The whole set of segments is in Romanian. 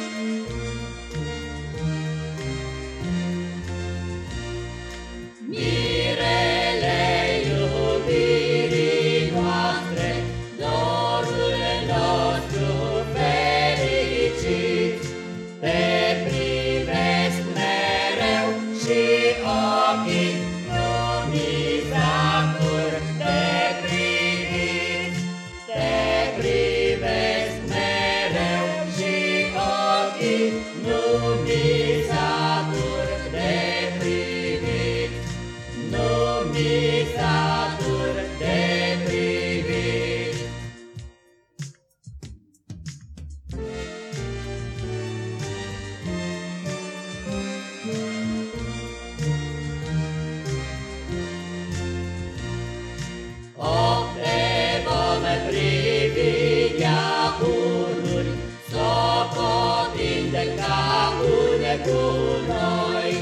Música nu mi s-a de privit, nu mi cu noi,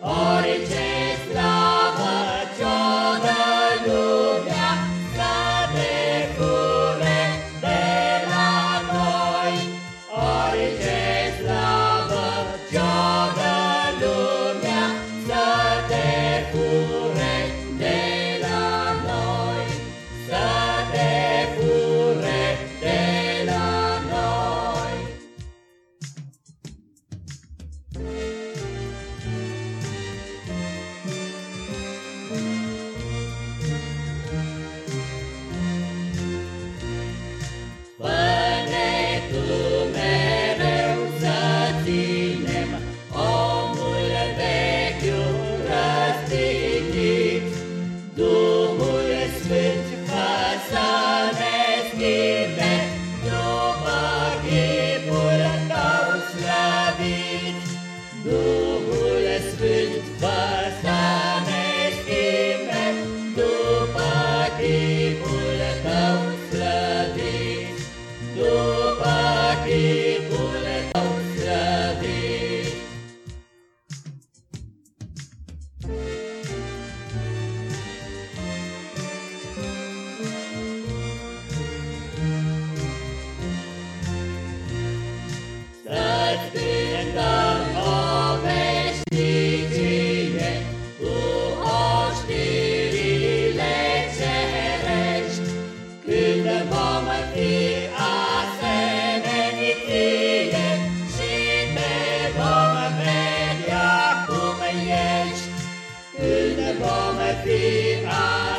orice Israel. vom fi azi.